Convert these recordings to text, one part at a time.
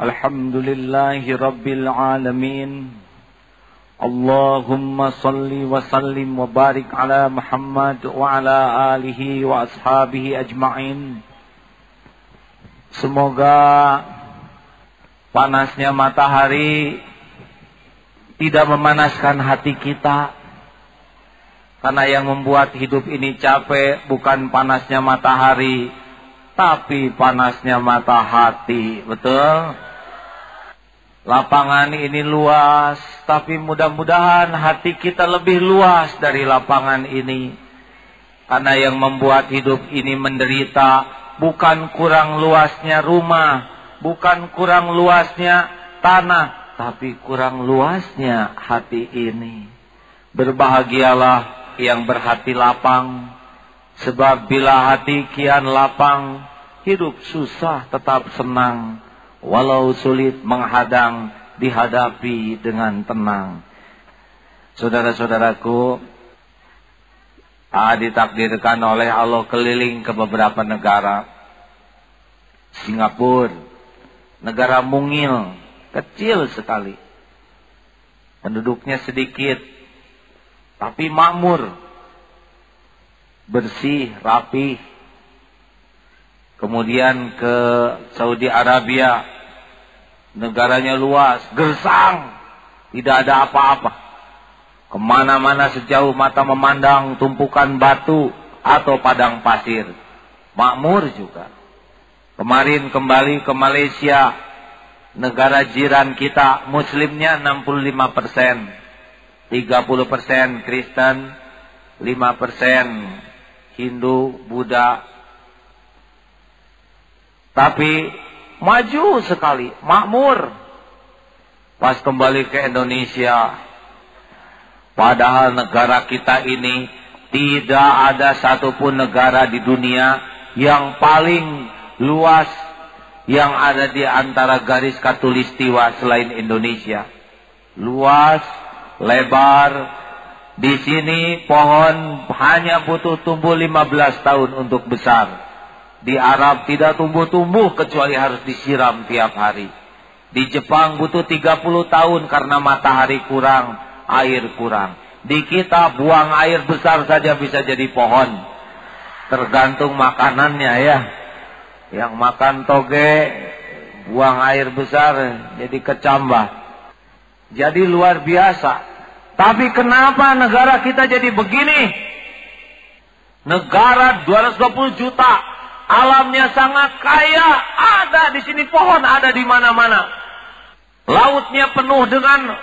الحمد لله رب العالمين اللهم صل وسلم وبارك على محمد وعلى آله وأصحابه أجمعين Semoga panasnya matahari tidak memanaskan hati kita. Karena yang membuat hidup ini capek bukan panasnya matahari, tapi panasnya mata hati. Betul? Lapangan ini luas, tapi mudah-mudahan hati kita lebih luas dari lapangan ini. Karena yang membuat hidup ini menderita bukan kurang luasnya rumah, bukan kurang luasnya tanah, tapi kurang luasnya hati ini. Berbahagialah yang berhati lapang, sebab bila hati kian lapang, hidup susah tetap senang, walau sulit menghadang, dihadapi dengan tenang. Saudara-saudaraku, ditakdirkan oleh Allah keliling ke beberapa negara. Singapura, negara mungil, Kecil sekali. Penduduknya sedikit. Tapi makmur. Bersih, rapi. Kemudian ke Saudi Arabia. Negaranya luas, gersang. Tidak ada apa-apa. Ke mana-mana sejauh mata memandang tumpukan batu atau padang pasir. Makmur juga. Kemarin kembali ke Malaysia negara jiran kita muslimnya 65 persen 30 persen Kristen 5 persen Hindu Buddha tapi maju sekali makmur pas kembali ke Indonesia padahal negara kita ini tidak ada satupun negara di dunia yang paling luas yang ada di antara garis katulistiwa selain Indonesia. Luas, lebar. Di sini pohon hanya butuh tumbuh 15 tahun untuk besar. Di Arab tidak tumbuh-tumbuh kecuali harus disiram tiap hari. Di Jepang butuh 30 tahun karena matahari kurang, air kurang. Di kita buang air besar saja bisa jadi pohon. Tergantung makanannya ya. Yang makan toge, buang air besar, jadi kecambah. Jadi luar biasa. Tapi kenapa negara kita jadi begini? Negara 220 juta, alamnya sangat kaya, ada di sini pohon, ada di mana-mana. Lautnya penuh dengan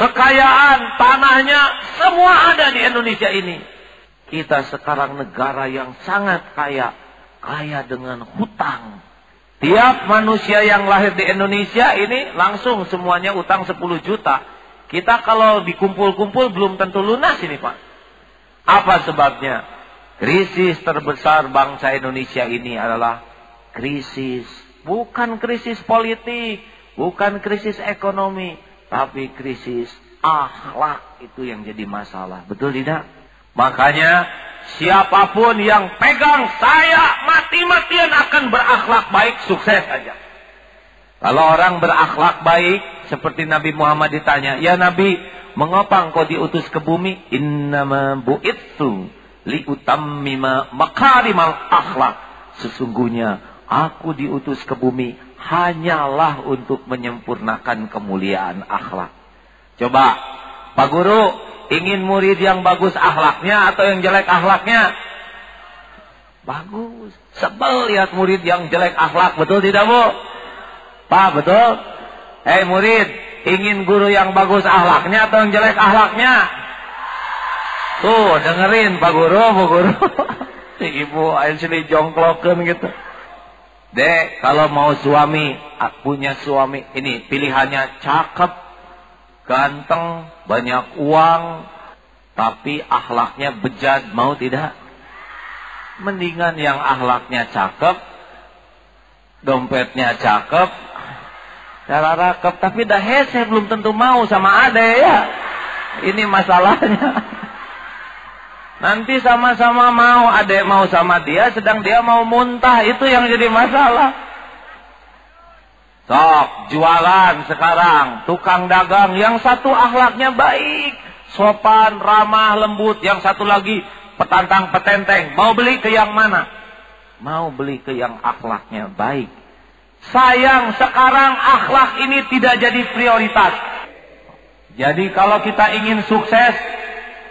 kekayaan, tanahnya semua ada di Indonesia ini. Kita sekarang negara yang sangat kaya, kaya dengan hutang. Tiap manusia yang lahir di Indonesia ini langsung semuanya utang 10 juta. Kita kalau dikumpul-kumpul belum tentu lunas ini Pak. Apa sebabnya? Krisis terbesar bangsa Indonesia ini adalah krisis. Bukan krisis politik. Bukan krisis ekonomi. Tapi krisis akhlak itu yang jadi masalah. Betul tidak? Makanya Siapa pun yang pegang saya mati-matian akan berakhlak baik, sukses saja. Kalau orang berakhlak baik, seperti Nabi Muhammad ditanya, Ya Nabi, mengapa engkau diutus ke bumi? Innama bu'itsu liutammima makarimal akhlak. Sesungguhnya aku diutus ke bumi hanyalah untuk menyempurnakan kemuliaan akhlak. Coba, Pak Guru, Ingin murid yang bagus akhlaknya atau yang jelek akhlaknya? Bagus. Sebel lihat murid yang jelek akhlak. Betul tidak bu? Pak betul? Hei murid. Ingin guru yang bagus akhlaknya atau yang jelek akhlaknya? Tuh dengerin Pak Guru, Bu Guru. si ibu sini jongklokan gitu. Dek, kalau mau suami, punya suami, ini pilihannya cakep, ganteng, banyak uang, tapi akhlaknya bejat, mau tidak? Mendingan yang akhlaknya cakep, dompetnya cakep, cara rakep, tapi dah hese belum tentu mau sama ade ya. Ini masalahnya. Nanti sama-sama mau, ade mau sama dia, sedang dia mau muntah, itu yang jadi masalah. Sok, jualan sekarang, tukang dagang yang satu akhlaknya baik, sopan, ramah, lembut, yang satu lagi petantang petenteng. Mau beli ke yang mana? Mau beli ke yang akhlaknya baik. Sayang sekarang akhlak ini tidak jadi prioritas. Jadi kalau kita ingin sukses,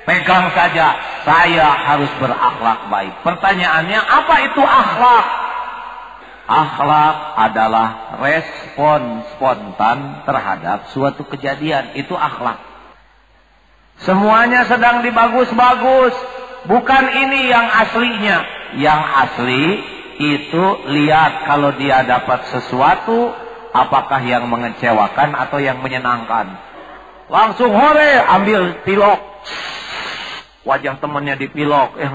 pegang saja. Saya harus berakhlak baik. Pertanyaannya, apa itu akhlak? Akhlak adalah respon spontan terhadap suatu kejadian. Itu akhlak. Semuanya sedang dibagus-bagus. Bukan ini yang aslinya. Yang asli itu lihat kalau dia dapat sesuatu. Apakah yang mengecewakan atau yang menyenangkan. Langsung hore ambil pilok. Wajah temannya dipilok. Eh,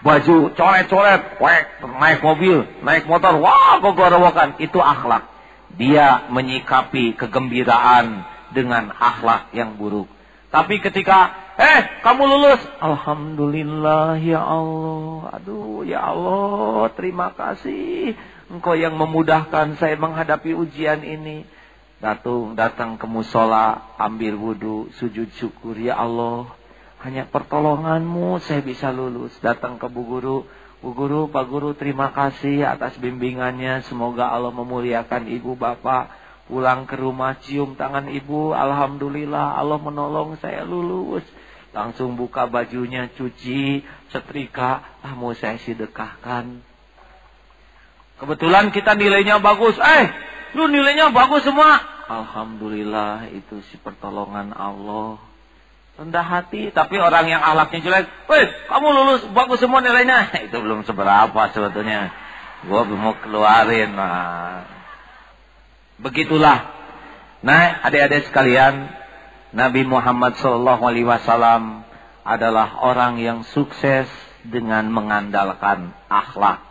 baju coret-coret, wek, naik mobil, naik motor, wah gogorowokan. Itu akhlak. Dia menyikapi kegembiraan dengan akhlak yang buruk. Tapi ketika, eh kamu lulus. Alhamdulillah ya Allah. Aduh ya Allah terima kasih. Engkau yang memudahkan saya menghadapi ujian ini. Datang, datang ke musola, ambil wudhu, sujud syukur ya Allah. Hanya pertolonganmu saya bisa lulus. Datang ke Bu Guru. Bu Guru, Pak Guru terima kasih atas bimbingannya. Semoga Allah memuliakan Ibu Bapak. Pulang ke rumah cium tangan Ibu. Alhamdulillah Allah menolong saya lulus. Langsung buka bajunya, cuci, setrika. Ah mau saya sedekahkan. Kebetulan kita nilainya bagus. Eh, lu nilainya bagus semua. Alhamdulillah itu si pertolongan Allah rendah hati, tapi orang yang ahlaknya jelek, "Woi, kamu lulus bagus semua nilainya." Itu belum seberapa sebetulnya. Belum mau keluarin. Nah. Begitulah. Nah, adik-adik sekalian, Nabi Muhammad wasallam adalah orang yang sukses dengan mengandalkan akhlak.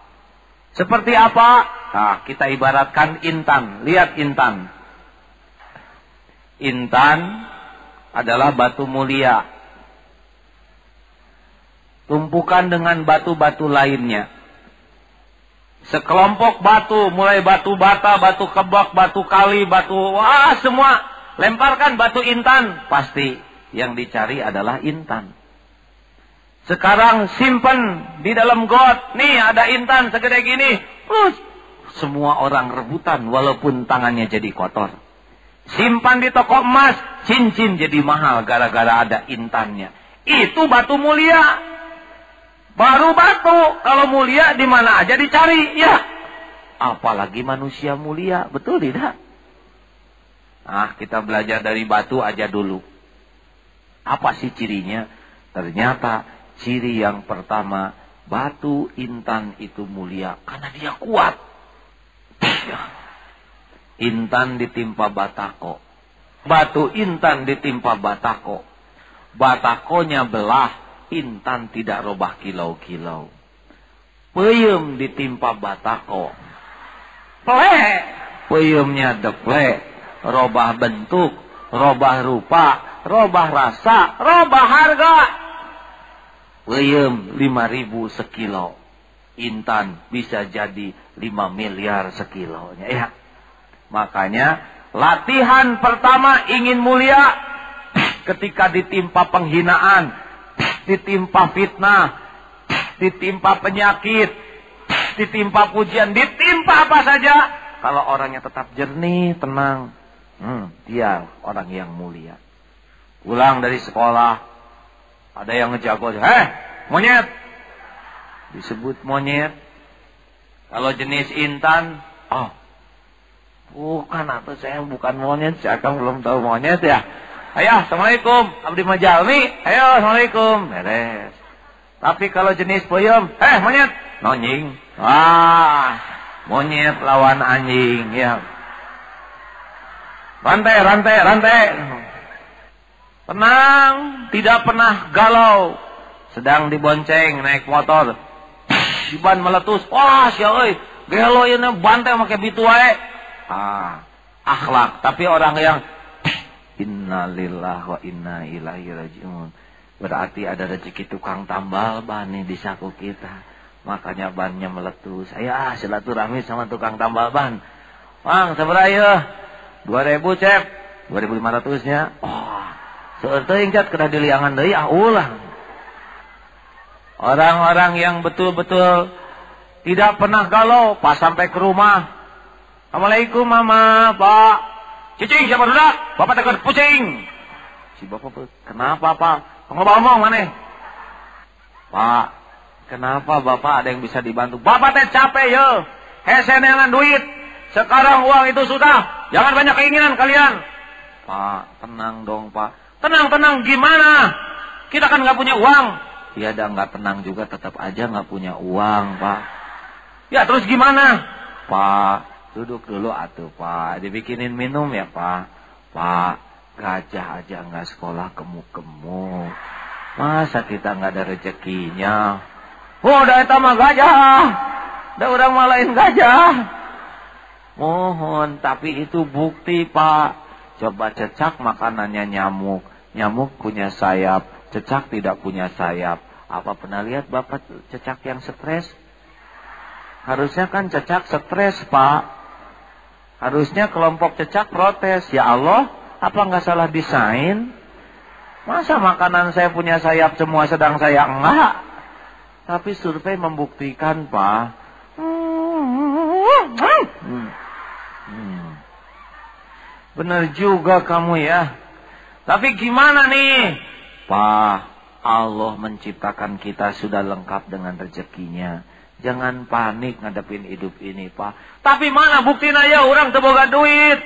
Seperti apa? Nah, kita ibaratkan intan. Lihat intan. Intan adalah batu mulia. Tumpukan dengan batu-batu lainnya. Sekelompok batu, mulai batu bata, batu kebak, batu kali, batu, wah semua. Lemparkan batu intan. Pasti yang dicari adalah intan. Sekarang simpen di dalam got. Nih ada intan segede gini. Terus semua orang rebutan walaupun tangannya jadi kotor. Simpan di toko emas, cincin jadi mahal gara-gara ada intannya. Itu batu mulia. Baru batu, kalau mulia di mana aja dicari, ya. Apalagi manusia mulia, betul tidak? Nah, kita belajar dari batu aja dulu. Apa sih cirinya? Ternyata ciri yang pertama, batu intan itu mulia karena dia kuat. Intan ditimpa batako. Batu intan ditimpa batako. Batakonya belah, intan tidak robah kilau-kilau. Peyem ditimpa batako. Plek. Peyemnya deplek. Robah bentuk, robah rupa, robah rasa, robah harga. Peyem lima ribu sekilo. Intan bisa jadi lima miliar sekilonya. Ya. Makanya latihan pertama ingin mulia ketika ditimpa penghinaan, ditimpa fitnah, ditimpa penyakit, ditimpa pujian, ditimpa apa saja. Kalau orangnya tetap jernih, tenang, hmm, dia orang yang mulia. Pulang dari sekolah, ada yang ngejago, heh, monyet, disebut monyet. Kalau jenis intan, oh, Bukan atau saya bukan monyet, saya kan belum tahu monyet ya. Ayo, assalamualaikum, Abdi Majalmi. Ayo, assalamualaikum, beres. Tapi kalau jenis puyem, eh monyet, nonying. Wah, monyet lawan anjing, ya. Rantai, rantai, rantai. Tenang, tidak pernah galau. Sedang dibonceng naik motor. Ban meletus. Wah, siapa Gelo ini bantai pakai bitu. Ah, akhlak. Tapi orang yang innalillah wa inna ilaihi rajiun. Berarti ada rezeki tukang tambal ban nih di saku kita. Makanya bannya meletus. Ayo ah silaturahmi sama tukang tambal ban. Bang, seberapa ya? Dua ribu cep. Dua ribu lima ratusnya. Oh, seerteuing cat kena diliangan deui ah ulah. Orang-orang yang betul-betul tidak pernah galau pas sampai ke rumah. Assalamualaikum mama, pak. Cicing siapa dulu? Bapak tekan pusing. Si bapak, kenapa pak? Ngomong-ngomong mana? Pak, kenapa bapak ada yang bisa dibantu? Bapak teh capek ya. Hesenelan duit. Sekarang uang itu sudah. Jangan banyak keinginan kalian. Pak, tenang dong pak. Tenang, tenang. Gimana? Kita kan nggak punya uang. Ya ada nggak tenang juga tetap aja nggak punya uang, Pak. Ya terus gimana? Pak, duduk dulu atuh, Pak. Dibikinin minum ya, Pak. Pak, gajah aja nggak sekolah kemu-kemu. Masa kita nggak ada rezekinya? Oh, udah itu gajah. Udah orang malain gajah. Mohon, tapi itu bukti, Pak. Coba cecak makanannya nyamuk. Nyamuk punya sayap Cecak tidak punya sayap. Apa pernah lihat Bapak cecak yang stres? Harusnya kan cecak stres, Pak. Harusnya kelompok cecak protes. Ya Allah, apa nggak salah desain? Masa makanan saya punya sayap semua sedang saya enggak? Tapi survei membuktikan, Pak. Hmm. Hmm. Benar juga kamu ya. Tapi gimana nih? Pak, Allah menciptakan kita sudah lengkap dengan rezekinya. Jangan panik ngadepin hidup ini, Pak. Tapi mana buktinya ya orang terboga duit?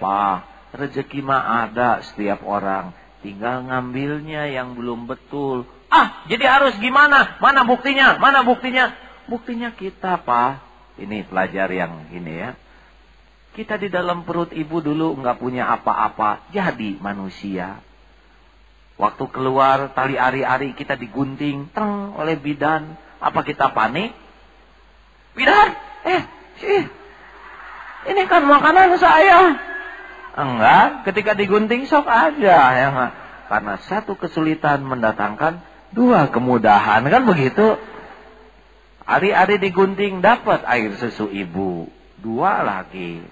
Pak, rezeki mah ada setiap orang. Tinggal ngambilnya yang belum betul. Ah, jadi harus gimana? Mana buktinya? Mana buktinya? Buktinya kita, Pak. Ini pelajar yang ini ya. Kita di dalam perut ibu dulu nggak punya apa-apa, jadi manusia. Waktu keluar tali ari-ari kita digunting teng oleh bidan. Apa kita panik? Bidan, eh, sih. Ini kan makanan saya. Enggak, ketika digunting sok aja ya Karena satu kesulitan mendatangkan dua kemudahan kan begitu. Ari-ari digunting dapat air susu ibu. Dua lagi.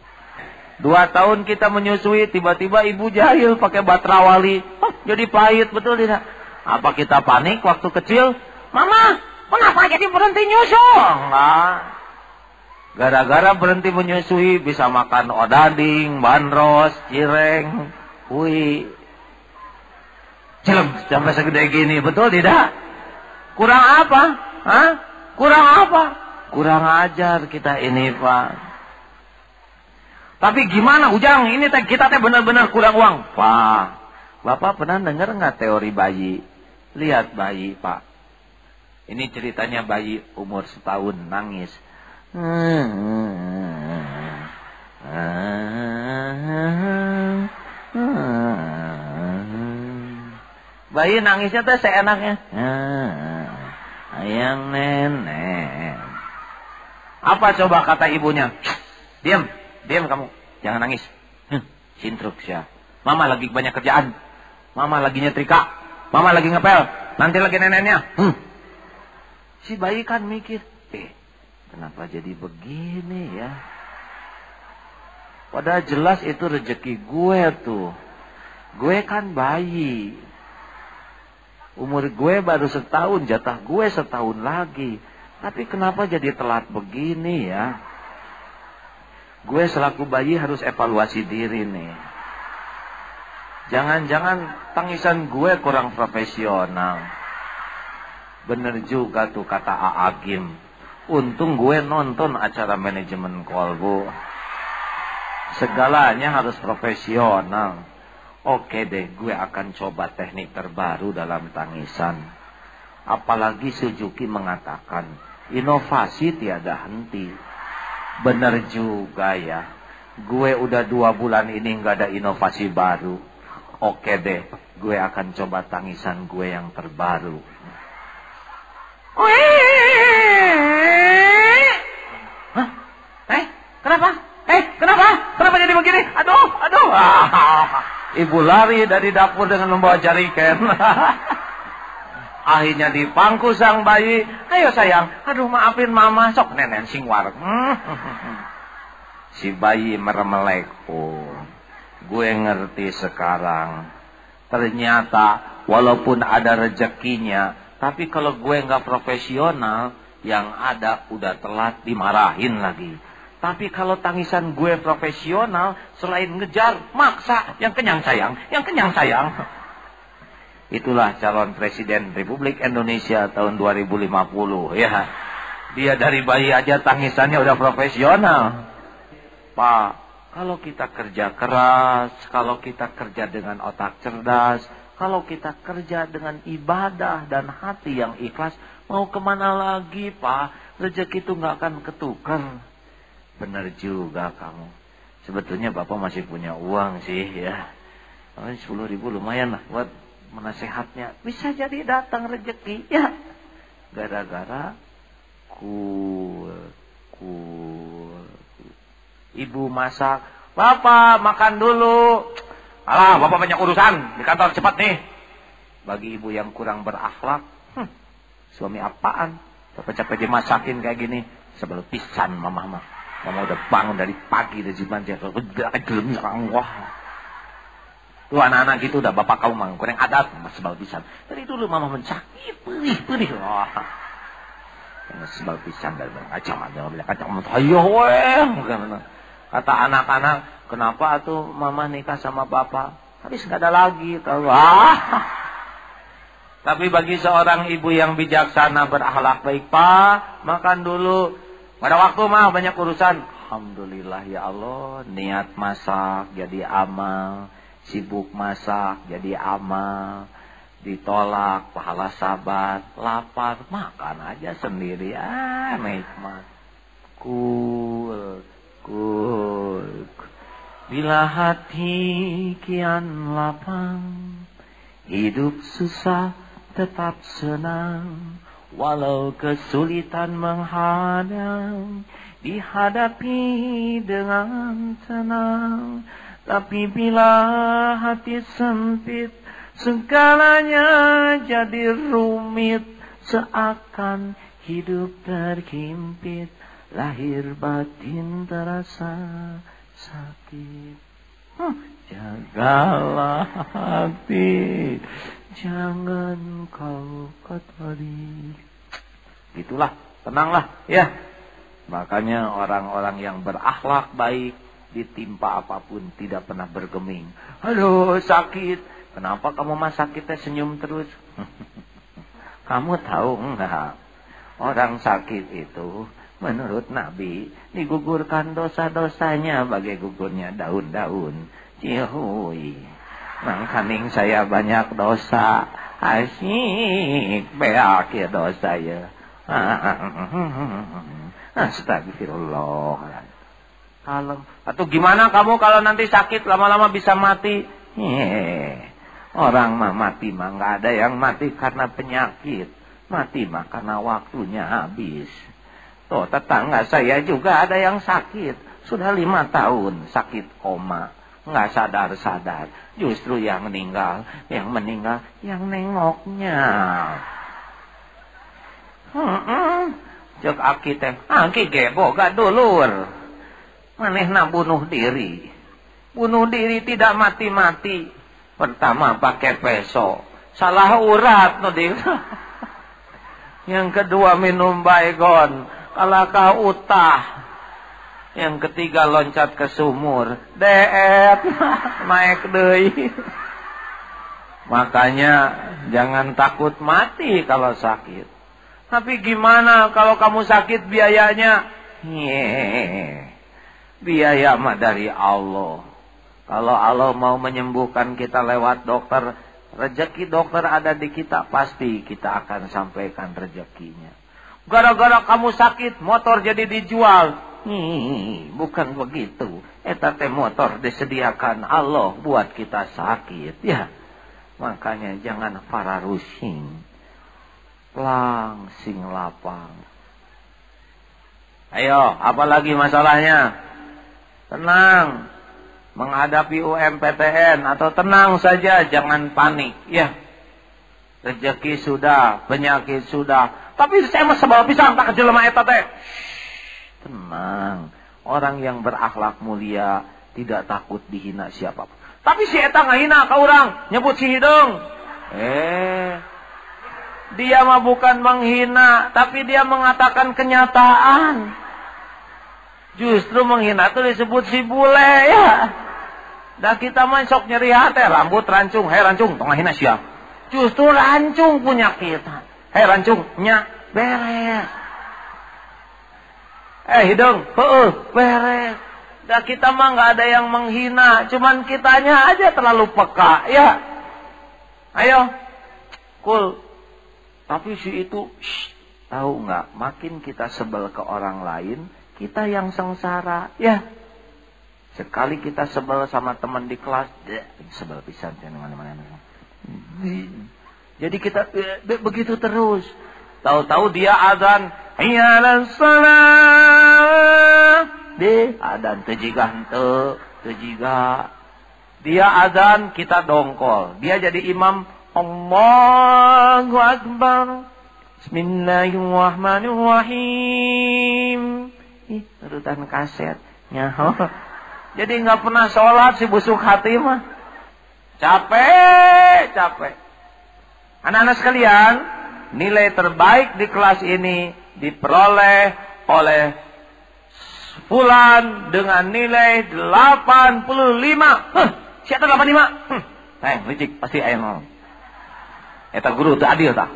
Dua tahun kita menyusui, tiba-tiba ibu jahil pakai batrawali. Oh, jadi pahit, betul tidak? Apa kita panik waktu kecil? Mama, kenapa jadi berhenti nyusu? Enggak. Gara-gara berhenti menyusui, bisa makan odading, bandros, cireng, hui. Celem, sampai segede gini, betul tidak? Kurang apa? Hah? Kurang apa? Kurang ajar kita ini, Pak. Tapi gimana Ujang? Ini teh kita teh benar-benar kurang uang. Pak, Bapak pernah dengar nggak teori bayi? Lihat bayi, Pak. Ini ceritanya bayi umur setahun nangis. Bayi nangisnya teh seenaknya. Ayang nenek. Apa coba kata ibunya? Diam. Diam kamu, jangan nangis. Sintruk ya. Mama lagi banyak kerjaan. Mama lagi nyetrika. Mama lagi ngepel. Nanti lagi neneknya. Si bayi kan mikir, eh, kenapa jadi begini ya? Padahal jelas itu rezeki gue tuh. Gue kan bayi. Umur gue baru setahun, jatah gue setahun lagi. Tapi kenapa jadi telat begini ya? Gue selaku bayi harus evaluasi diri nih. Jangan-jangan tangisan gue kurang profesional. Bener juga tuh kata Aagim. Untung gue nonton acara manajemen kolbu. Segalanya harus profesional. Oke deh, gue akan coba teknik terbaru dalam tangisan. Apalagi Suzuki mengatakan, inovasi tiada henti. Bener juga ya. Gue udah dua bulan ini nggak ada inovasi baru. Oke deh, gue akan coba tangisan gue yang terbaru. Hah? Eh, kenapa? Eh, kenapa? Kenapa jadi begini? Aduh. Ibu lari dari dapur dengan membawa jariken. Akhirnya dipangku sang bayi. Ayo sayang, aduh maafin mama. Sok nenek singwar. Si bayi meremelek. Oh, gue ngerti sekarang. Ternyata walaupun ada rezekinya, tapi kalau gue nggak profesional, yang ada udah telat dimarahin lagi. Tapi kalau tangisan gue profesional, selain ngejar, maksa, yang kenyang sayang, yang kenyang sayang. Itulah calon presiden Republik Indonesia tahun 2050 ya. Dia dari bayi aja tangisannya udah profesional. Pak, kalau kita kerja keras, kalau kita kerja dengan otak cerdas, kalau kita kerja dengan ibadah dan hati yang ikhlas, mau ke mana lagi Pak? Rezeki itu nggak akan ketukar. Benar juga kamu. Sebetulnya Bapak masih punya uang sih ya. Sepuluh ribu lumayan lah buat menasehatnya bisa jadi datang rezeki ya gara-gara kul kul ibu masak bapak makan dulu alah bapak banyak urusan di kantor cepat nih bagi ibu yang kurang berakhlak hmm, suami apaan capek-capek dimasakin kayak gini sebelum pisan mama mama mama udah bangun dari pagi dari gelem wah Tuh anak-anak gitu udah bapak kamu mang kurang adat sebal pisan. Dari dulu mama mencaki perih perih. Wah. Sebal pisan dari kacang ada bilang kacang ayo weh. Kata anak-anak, kenapa tuh mama nikah sama bapak? Habis nggak ada lagi tahu. Wah. Tapi bagi seorang ibu yang bijaksana berakhlak baik, Pak, makan dulu. Pada waktu mah banyak urusan. Alhamdulillah ya Allah, niat masak jadi amal sibuk masak jadi amal, ditolak pahala sabat, lapar makan aja sendiri, ah nikmat. Kul, kul. Bila hati kian lapang, hidup susah tetap senang, walau kesulitan menghadang, dihadapi dengan tenang. Tapi bila hati sempit, segalanya jadi rumit, seakan hidup terhimpit, lahir batin terasa sakit. Huh, jagalah hati, jangan kau kotori. Itulah, tenanglah, ya. Makanya orang-orang yang berakhlak baik, ditimpa apa pun tidak pernah bergeming. Halo sakit. Kenapa kamu mas sakitnya senyum terus? kamu tahu enggak? Orang sakit itu menurut Nabi digugurkan dosa-dosanya bagai gugurnya daun-daun. Cihui. Mangkaning saya banyak dosa. Asyik beak ya dosa ya. Astagfirullah kalem. Atau gimana kamu kalau nanti sakit lama-lama bisa mati? Heee. Orang mah mati mah nggak ada yang mati karena penyakit. Mati mah karena waktunya habis. Tuh tetangga saya juga ada yang sakit. Sudah lima tahun sakit koma. Nggak sadar-sadar. Justru yang meninggal. Yang meninggal yang nengoknya. Hmm, -mm. Cek aki teh. Aki gebo gak dulur. Manehna bunuh diri. Bunuh diri tidak mati-mati. Pertama pakai peso. Salah urat no Yang kedua minum baygon. Kalaka utah. Yang ketiga loncat ke sumur. Deet. Naik deh. Makanya jangan takut mati kalau sakit. Tapi gimana kalau kamu sakit biayanya? Biaya mah dari Allah. Kalau Allah mau menyembuhkan kita lewat dokter, rezeki dokter ada di kita, pasti kita akan sampaikan rezekinya. Gara-gara kamu sakit, motor jadi dijual. Nih, bukan begitu. Etate motor disediakan Allah buat kita sakit. Ya, makanya jangan fararusing. Langsing lapang. Ayo, apalagi masalahnya? Tenang. Menghadapi UMPTN atau tenang saja, jangan panik. Ya. Rezeki sudah, penyakit sudah. Tapi saya mah sebab bisa tak kejelema eta teh. Tenang. Orang yang berakhlak mulia tidak takut dihina siapa. Tapi si eta ngahina ka orang, nyebut si hidung. Eh, dia mah bukan menghina, tapi dia mengatakan kenyataan. Justru menghina itu disebut si bule ya. Dan kita mah sok nyeri hati, rambut rancung, hei rancung, tengah hina siapa? Justru rancung punya kita. Hei rancung, nya beres. Eh hidung, heeh, beres. Dan kita mah nggak ada yang menghina, cuman kitanya aja terlalu peka, ya. Ayo, cool. Tapi si itu, shh, tahu nggak? Makin kita sebel ke orang lain, kita yang sengsara, ya. Sekali kita sebel sama teman di kelas, deh, sebel pisan mana-mana. Jadi kita begitu terus. Tahu-tahu dia azan, Iyalah salat. Di adan tejigah hente, tejiga. Dia azan, kita dongkol. Dia jadi imam. Allahu Akbar. Bismillahirrahmanirrahim. Ih, urutan kaset. Nyaho. Jadi nggak pernah sholat si busuk hati mah. Capek, capek. Anak-anak sekalian, nilai terbaik di kelas ini diperoleh oleh Fulan dengan nilai 85. Huh, siapa 85? Hmm. Eh, licik pasti ayam. Eta guru itu adil tak?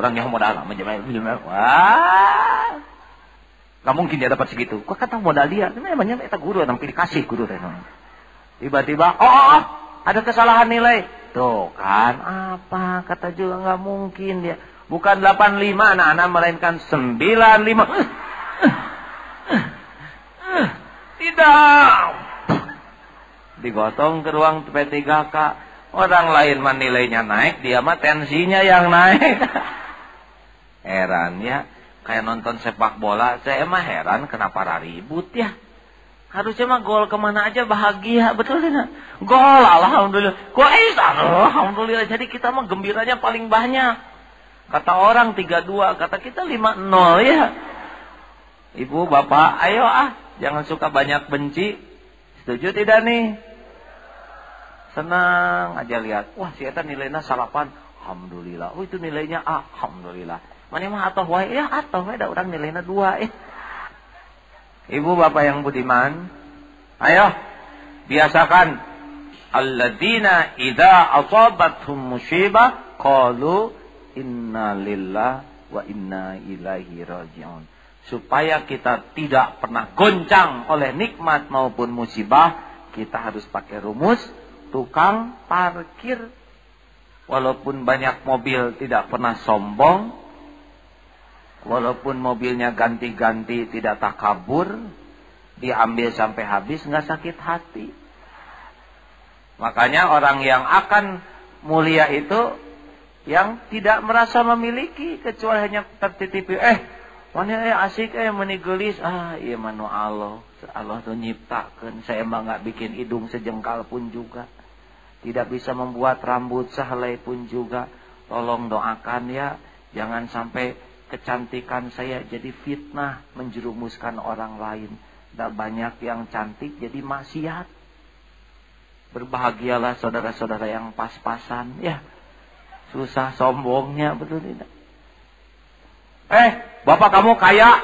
Orang yang modal menjemai Wah. Gak mungkin dia dapat segitu. Kok kata modal dia? Namanya eta guru yang pilih kasih guru teh. Tiba-tiba, oh, oh, oh, ada kesalahan nilai. Tuh kan, apa? Kata juga nggak mungkin dia. Bukan 85 anak-anak melainkan 95. Tidak. Digotong ke ruang P3K. Orang lain mah naik, dia mah tensinya yang naik. heran ya. Kayak nonton sepak bola, saya emang heran kenapa ribut ya. Harusnya mah gol ke mana aja bahagia, betul tidak? Gol, alhamdulillah. Gol, alhamdulillah. Jadi kita mah gembiranya paling banyak. Kata orang 32, kata kita 50 ya. Ibu, bapak, ayo ah, jangan suka banyak benci. Setuju tidak nih? Senang aja lihat. Wah, si nilainya salapan. Alhamdulillah. Oh, itu nilainya A. Alhamdulillah. Mana mah atau wae? Ya, atau wae ada orang nilainya dua eh. Ibu, bapak yang budiman, ayo biasakan alladzina idza asabathum musibah qalu inna lillah wa inna ilaihi rajiun. Supaya kita tidak pernah goncang oleh nikmat maupun musibah, kita harus pakai rumus tukang parkir. Walaupun banyak mobil tidak pernah sombong, walaupun mobilnya ganti-ganti tidak takabur, diambil sampai habis nggak sakit hati. Makanya orang yang akan mulia itu yang tidak merasa memiliki kecuali hanya tertitipi eh mana eh asik eh menigelis ah iya manu Allah. Allah tuh nyiptakan saya emang nggak bikin hidung sejengkal pun juga. Tidak bisa membuat rambut sehelai pun juga. Tolong doakan ya jangan sampai kecantikan saya jadi fitnah menjerumuskan orang lain tidak banyak yang cantik jadi maksiat berbahagialah saudara-saudara yang pas-pasan ya Susah sombongnya betul tidak? Eh, bapak kamu kaya.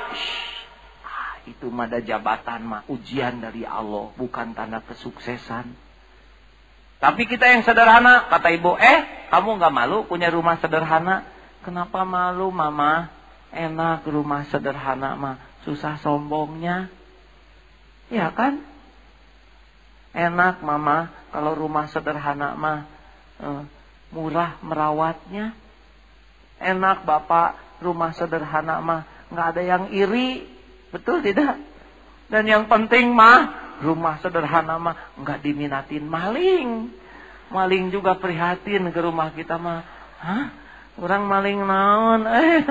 Ah, itu mada jabatan mah ujian dari Allah, bukan tanda kesuksesan. Tapi kita yang sederhana, kata ibu, eh, kamu nggak malu punya rumah sederhana? Kenapa malu, mama? Enak rumah sederhana mah, susah sombongnya. Ya kan? Enak mama kalau rumah sederhana mah. Eh, murah merawatnya. Enak bapak rumah sederhana mah nggak ada yang iri, betul tidak? Dan yang penting mah rumah sederhana mah nggak diminatin maling. Maling juga prihatin ke rumah kita mah. Hah? Orang maling naon? Eh,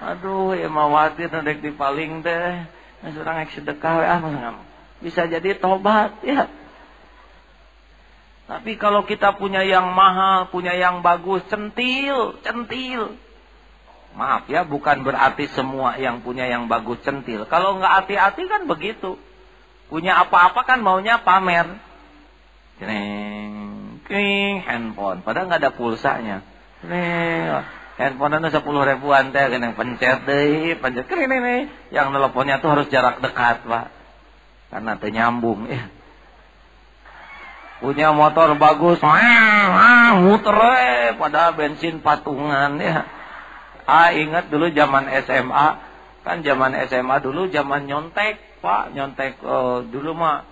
aduh, ya mawatir nadek dipaling deh. Orang ek sedekah ah, bisa jadi tobat ya. Tapi kalau kita punya yang mahal, punya yang bagus, centil, centil. Maaf ya, bukan berarti semua yang punya yang bagus centil. Kalau nggak hati-hati kan begitu. Punya apa-apa kan maunya pamer. Kring, kring, handphone. Padahal nggak ada pulsanya. Nih, handphone itu sepuluh ribuan teh, kena pencet deh, pencet kering nih. Yang teleponnya tuh harus jarak dekat, pak. Karena ternyambung. Ya. Punya motor bagus, muter eh, pada bensin patungan ya. Ah ingat dulu zaman SMA, kan zaman SMA dulu zaman nyontek, Pak, nyontek uh, dulu mah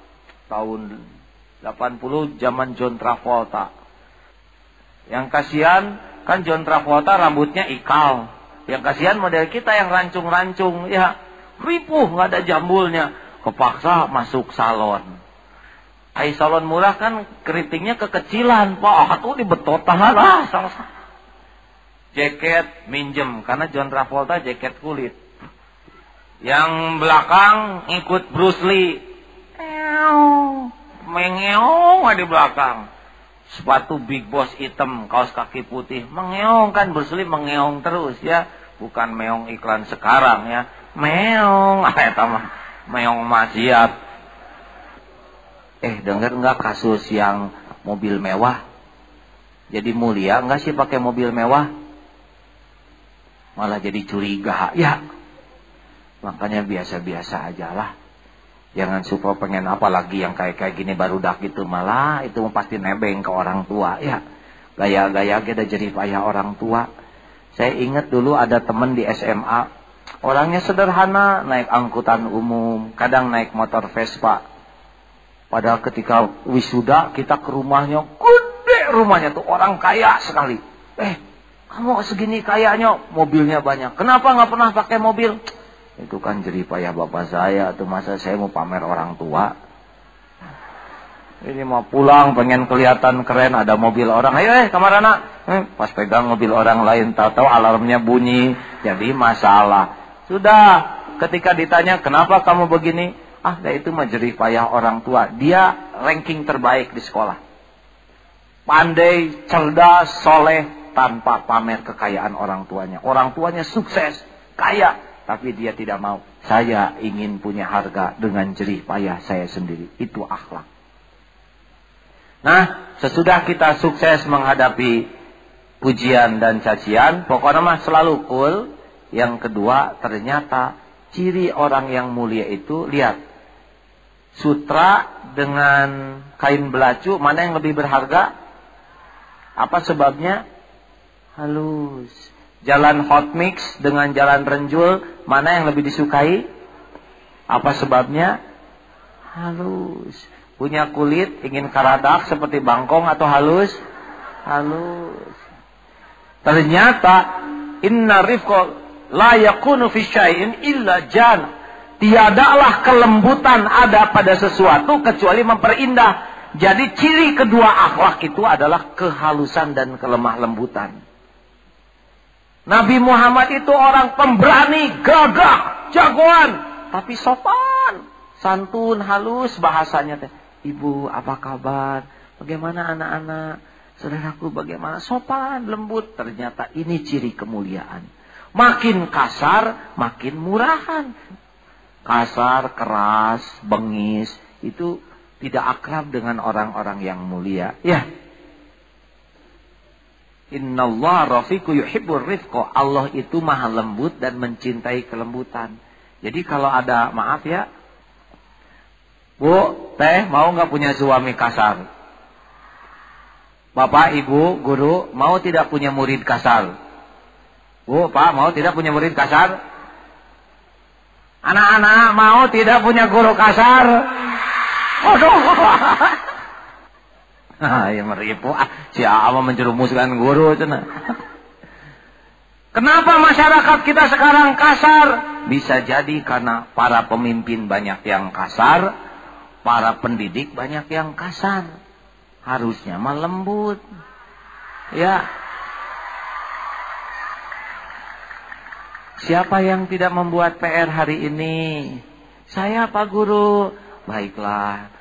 tahun 80 zaman John Travolta. Yang kasihan kan John Travolta rambutnya ikal. Yang kasihan model kita yang rancung-rancung ya. Ripuh nggak ada jambulnya. Kepaksa masuk salon. Ai salon murah kan keritingnya kekecilan. Pak, tuh dibetotahan lah salah Jaket minjem karena John Travolta jaket kulit. Yang belakang ikut Bruce Lee. Mengeong di belakang. Sepatu Big Boss hitam, kaos kaki putih. Mengeong kan Bruce mengeong terus ya. Bukan meong iklan sekarang ya. Meong. Ah, mah meong maksiat. Eh, dengar nggak kasus yang mobil mewah? Jadi mulia nggak sih pakai mobil mewah? Malah jadi curiga. Ya, makanya biasa-biasa aja lah. Jangan suka pengen apa lagi yang kayak kayak gini baru dak gitu malah itu pasti nebeng ke orang tua ya. Gaya-gaya kita jadi payah orang tua. Saya ingat dulu ada teman di SMA, orangnya sederhana, naik angkutan umum, kadang naik motor Vespa. Padahal ketika wisuda kita ke rumahnya, gede rumahnya tuh orang kaya sekali. Eh, kamu segini kayanya, mobilnya banyak. Kenapa nggak pernah pakai mobil? Itu kan jadi payah bapak saya Atau masa saya mau pamer orang tua. Ini mau pulang pengen kelihatan keren Ada mobil orang. Ayo eh kamar anak. Eh, Pas pegang mobil orang lain Tahu-tahu alarmnya bunyi. Jadi masalah. Sudah ketika ditanya kenapa kamu begini? Ah nah itu mah jerih payah orang tua. Dia ranking terbaik di sekolah. Pandai, cerdas, soleh Tanpa pamer kekayaan orang tuanya. Orang tuanya sukses, kaya tapi dia tidak mau. Saya ingin punya harga dengan jerih payah saya sendiri. Itu akhlak. Nah, sesudah kita sukses menghadapi pujian dan cacian, pokoknya mah selalu cool. Yang kedua, ternyata ciri orang yang mulia itu, lihat. Sutra dengan kain belacu, mana yang lebih berharga? Apa sebabnya? Halus. Jalan hot mix dengan jalan renjul, mana yang lebih disukai? Apa sebabnya? Halus. Punya kulit, ingin karadak seperti bangkong atau halus? Halus. Ternyata, inna rifqo la yakunu fi syai'in illa jan. Tiadalah kelembutan ada pada sesuatu kecuali memperindah. Jadi ciri kedua akhlak itu adalah kehalusan dan kelemah lembutan. Nabi Muhammad itu orang pemberani, gagah, jagoan, tapi sopan, santun, halus bahasanya teh. Ibu, apa kabar? Bagaimana anak-anak? Saudaraku bagaimana? Sopan, lembut. Ternyata ini ciri kemuliaan. Makin kasar, makin murahan. Kasar, keras, bengis, itu tidak akrab dengan orang-orang yang mulia. Ya, Innallah rafiqu yuhibbur rifqa. Allah itu maha lembut dan mencintai kelembutan. Jadi kalau ada maaf ya, Bu, teh mau nggak punya suami kasar? Bapak, ibu, guru mau tidak punya murid kasar? Bu, pak mau tidak punya murid kasar? Anak-anak mau tidak punya guru kasar? Waduh. ya meripu ah si ama menjerumuskan guru cina. Kenapa masyarakat kita sekarang kasar? Bisa jadi karena para pemimpin banyak yang kasar, para pendidik banyak yang kasar. Harusnya mah lembut. Ya. Siapa yang tidak membuat PR hari ini? Saya Pak Guru. Baiklah,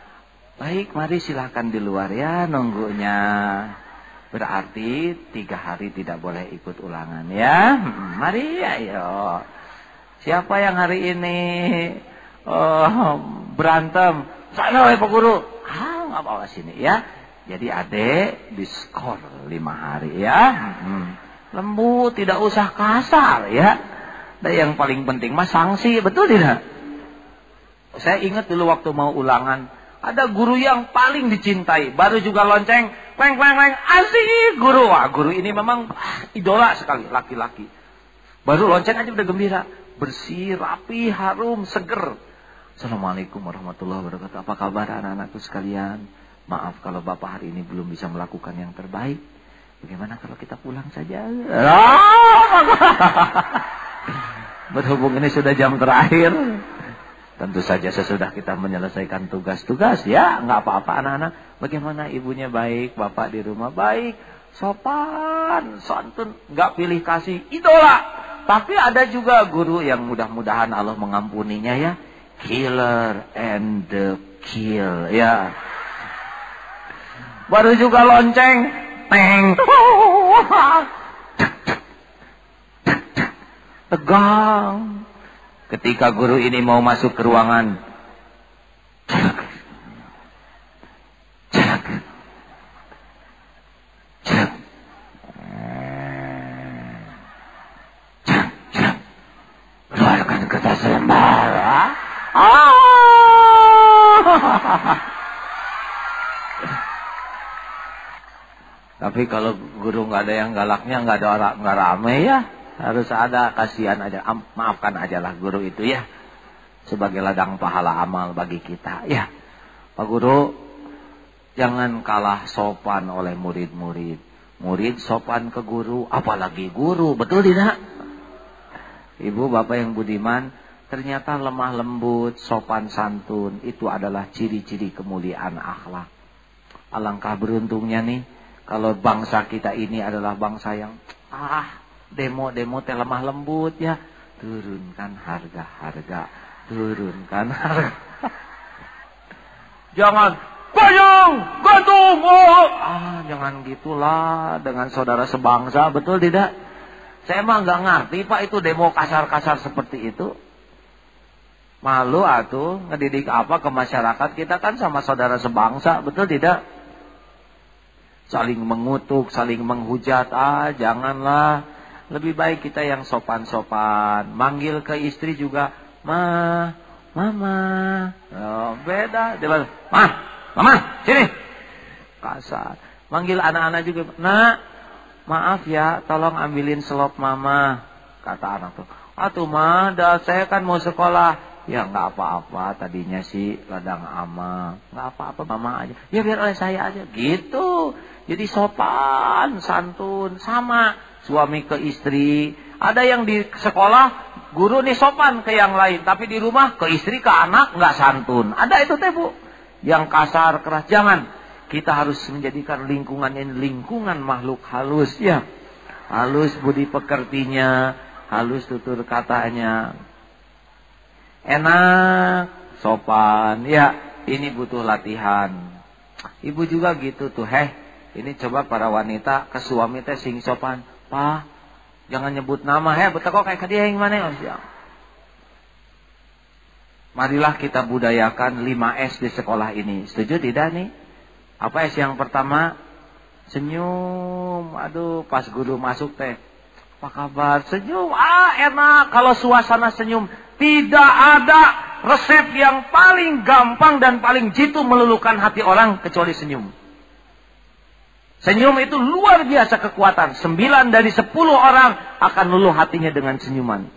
Baik, mari silahkan di luar ya nunggunya. Berarti tiga hari tidak boleh ikut ulangan ya. Hmm, mari ayo. Siapa yang hari ini uh, berantem. Saya Pak Guru. Ah, nggak apa-apa sini ya. Jadi adik diskor lima hari ya. Hmm. Lembut, tidak usah kasar ya. Dan yang paling penting mah sanksi, betul tidak? Saya ingat dulu waktu mau ulangan, ada guru yang paling dicintai, baru juga lonceng, kleng kleng kleng, asik guru. Wah, guru ini memang ah, idola sekali, laki-laki. Baru lonceng aja udah gembira, bersih, rapi, harum, seger. Assalamualaikum warahmatullahi wabarakatuh. Apa kabar anak-anakku sekalian? Maaf kalau Bapak hari ini belum bisa melakukan yang terbaik. Bagaimana kalau kita pulang saja? Berhubung ini sudah jam terakhir. Tentu saja sesudah kita menyelesaikan tugas-tugas ya, nggak apa-apa anak-anak. Bagaimana ibunya baik, bapak di rumah baik, sopan, santun, nggak pilih kasih, idola. Tapi ada juga guru yang mudah-mudahan Allah mengampuninya ya, killer and the kill ya. Baru juga lonceng, teng, tegang, Ketika guru ini mau masuk ke ruangan, keluarkan kertas. Ah. Tapi kalau guru nggak ada yang galaknya, nggak ada orang nggak rame ya. Harus ada kasihan aja. Maafkan aja lah guru itu ya. Sebagai ladang pahala amal bagi kita. Ya. Pak Guru, jangan kalah sopan oleh murid-murid. Murid sopan ke guru, apalagi guru. Betul tidak? Ibu, bapak yang budiman, ternyata lemah lembut, sopan santun, itu adalah ciri-ciri kemuliaan akhlak. Alangkah beruntungnya nih, kalau bangsa kita ini adalah bangsa yang, ah, demo-demo teh lemah lembut ya. Turunkan harga-harga, turunkan harga. jangan goyang, gantung, oh. Ah, jangan gitulah dengan saudara sebangsa, betul tidak? Saya mah nggak ngerti Pak itu demo kasar-kasar seperti itu. Malu atuh ngedidik apa ke masyarakat kita kan sama saudara sebangsa, betul tidak? Saling mengutuk, saling menghujat, ah janganlah. Lebih baik kita yang sopan-sopan. Manggil ke istri juga, Ma, Mama. Oh, beda. Dia Ma, Mama, sini. Kasar. Manggil anak-anak juga, Nak, maaf ya, tolong ambilin selop Mama. Kata anak tuh. Atuh ma, dah saya kan mau sekolah. Ya nggak apa-apa tadinya sih ladang ama. Nggak apa-apa mama aja. Ya biar oleh saya aja. Gitu. Jadi sopan, santun, sama suami ke istri. Ada yang di sekolah guru nih sopan ke yang lain, tapi di rumah ke istri ke anak nggak santun. Ada itu teh bu, yang kasar keras jangan. Kita harus menjadikan lingkungan ini lingkungan makhluk halus ya, halus budi pekertinya, halus tutur katanya, enak, sopan. Ya, ini butuh latihan. Ibu juga gitu tuh, heh. Ini coba para wanita ke suami teh sing sopan. Pak, jangan nyebut nama ya, kok kayak dia yang mana ya? Marilah kita budayakan 5S di sekolah ini. Setuju tidak nih? Apa S yang pertama? Senyum. Aduh, pas guru masuk teh. Apa kabar? Senyum. Ah, enak kalau suasana senyum. Tidak ada resep yang paling gampang dan paling jitu melulukan hati orang kecuali senyum. Senyum itu luar biasa kekuatan. Sembilan dari sepuluh orang akan luluh hatinya dengan senyuman.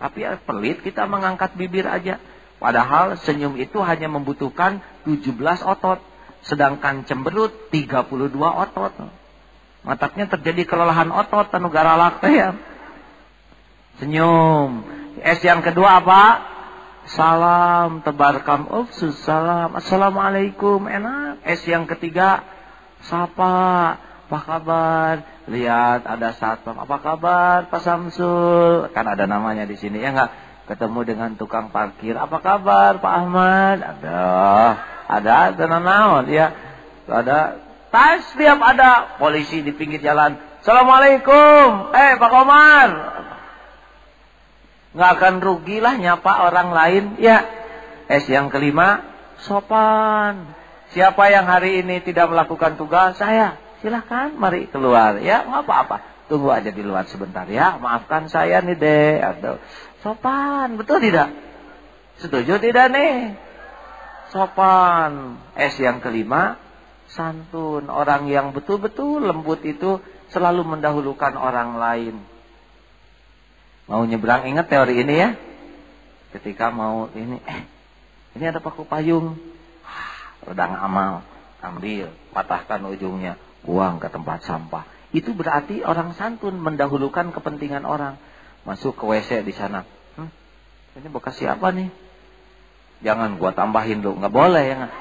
Tapi ya pelit kita mengangkat bibir aja. Padahal senyum itu hanya membutuhkan 17 otot. Sedangkan cemberut 32 otot. Mataknya terjadi kelelahan otot tanu garalak ya. Senyum. Es yang kedua apa? Salam tebarkan ufsus salam. Assalamualaikum enak. Es yang ketiga Sapa, apa kabar? Lihat ada satpam, apa kabar Pak Samsul? Kan ada namanya di sini ya enggak? Ketemu dengan tukang parkir, apa kabar Pak Ahmad? Ada, ada naon ya. Ada tas setiap ada polisi di pinggir jalan. Assalamualaikum, eh Pak Komar. Nggak akan rugilah nyapa orang lain. Ya. S yang kelima, sopan. Siapa yang hari ini tidak melakukan tugas, saya. Silahkan, mari keluar. Ya, nggak apa-apa. Tunggu aja di luar sebentar ya. Maafkan saya nih deh. Atau sopan, betul tidak? Setuju tidak nih? Sopan. S yang kelima, santun. Orang yang betul-betul lembut itu selalu mendahulukan orang lain. Mau nyebrang ingat teori ini ya? Ketika mau ini, eh ini ada paku payung. Redang amal, ambil, patahkan ujungnya, buang ke tempat sampah. Itu berarti orang santun mendahulukan kepentingan orang. Masuk ke WC di sana. Hmm, ini bekas siapa nih? Jangan gua tambahin lu, nggak boleh ya nggak?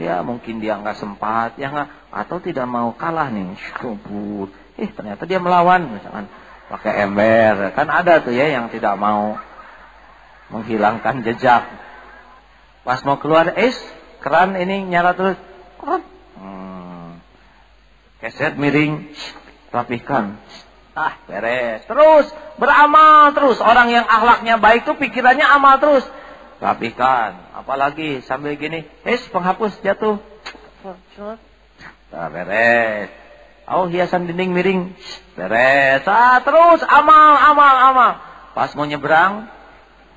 ya mungkin dia nggak sempat ya nggak atau tidak mau kalah nih eh ternyata dia melawan misalkan pakai ember kan ada tuh ya yang tidak mau menghilangkan jejak pas mau keluar es keran ini nyala terus hmm. keset miring rapihkan ah beres terus beramal terus orang yang akhlaknya baik tuh pikirannya amal terus rapikan. Apalagi sambil gini, es penghapus jatuh. Nah, beres. Oh hiasan dinding miring, beres. Ah, terus amal, amal, amal. Pas mau nyebrang,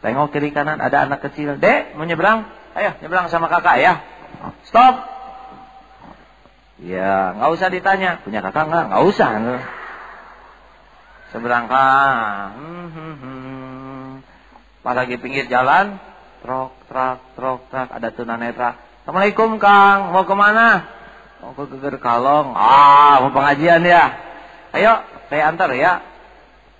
tengok kiri kanan ada anak kecil. Dek, mau nyebrang? Ayo, nyebrang sama kakak ya. Stop. Ya, nggak usah ditanya. Punya kakak nggak? Nggak usah. Seberang hmm. Pas lagi pinggir jalan, trok, trak, trok, trak, ada tunanetra. Assalamualaikum Kang, mau ke mana? Mau ke Geger Kalong. Ah, mau pengajian ya. Ayo, saya antar ya.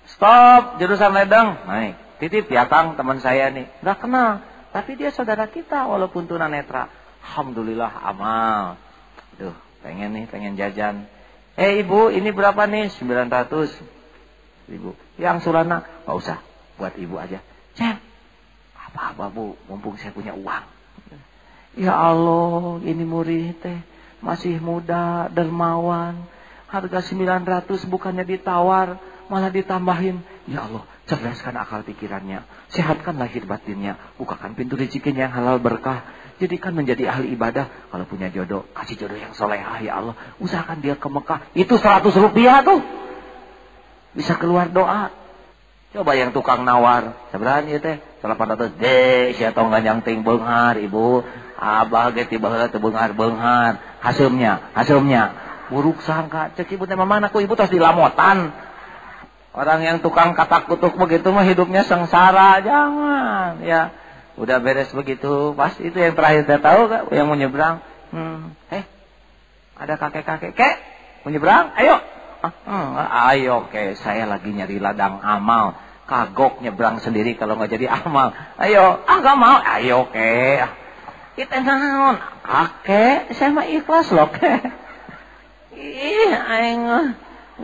Stop, jurusan ledeng. Naik. Titip ya Kang, teman saya nih. Gak kenal, tapi dia saudara kita walaupun tunanetra. Alhamdulillah amal. Duh, pengen nih, pengen jajan. Eh ibu, ini berapa nih? 900 ribu. Yang sulana, gak usah. Buat ibu aja. Cek, apa-apa bu, mumpung saya punya uang. Ya Allah, ini murid teh masih muda, dermawan. Harga 900 bukannya ditawar, malah ditambahin. Ya Allah, cerdaskan akal pikirannya. Sehatkan lahir batinnya. Bukakan pintu rezekinya yang halal berkah. Jadikan menjadi ahli ibadah. Kalau punya jodoh, kasih jodoh yang solehah ya Allah. Usahakan dia ke Mekah. Itu 100 rupiah tuh. Bisa keluar doa. Coba yang tukang nawar. Sebenarnya ya teh. Salah pada de, siapa nggak nyangting benghar ibu. Abah ge tiba teu benghar benghar. Hasilnya, hasilnya. Buruk sangka. Cek ibu teh mana ku ibu tos dilamotan. Orang yang tukang katak kutuk begitu mah hidupnya sengsara. Jangan ya. Udah beres begitu. Pas itu yang terakhir saya tahu gak? Yang mau nyebrang. Hmm. Eh. Ada kakek-kakek. Kek. Mau nyebrang? Ayo. Ah, hmm, ayo oke, saya lagi nyari ladang amal. Kagok nyebrang sendiri kalau nggak jadi amal. Ayo, ah gak mau. Ayo oke. Kita naon? Kakek, saya mah ikhlas loh ke. Ih, aing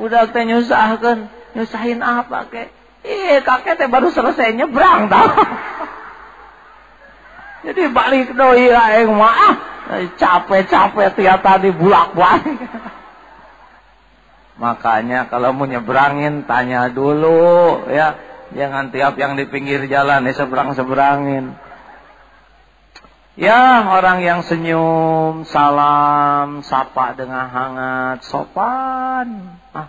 udah teh nyusahkan. Nyusahin apa ke? Ih, kakek teh baru selesai nyebrang tau. Jadi balik doi aing mah ah, capek-capek tiap tadi bulak-balik. Makanya kalau mau nyebrangin tanya dulu ya. Jangan tiap yang di pinggir jalan ya seberang-seberangin. Ya orang yang senyum, salam, sapa dengan hangat, sopan. Ah,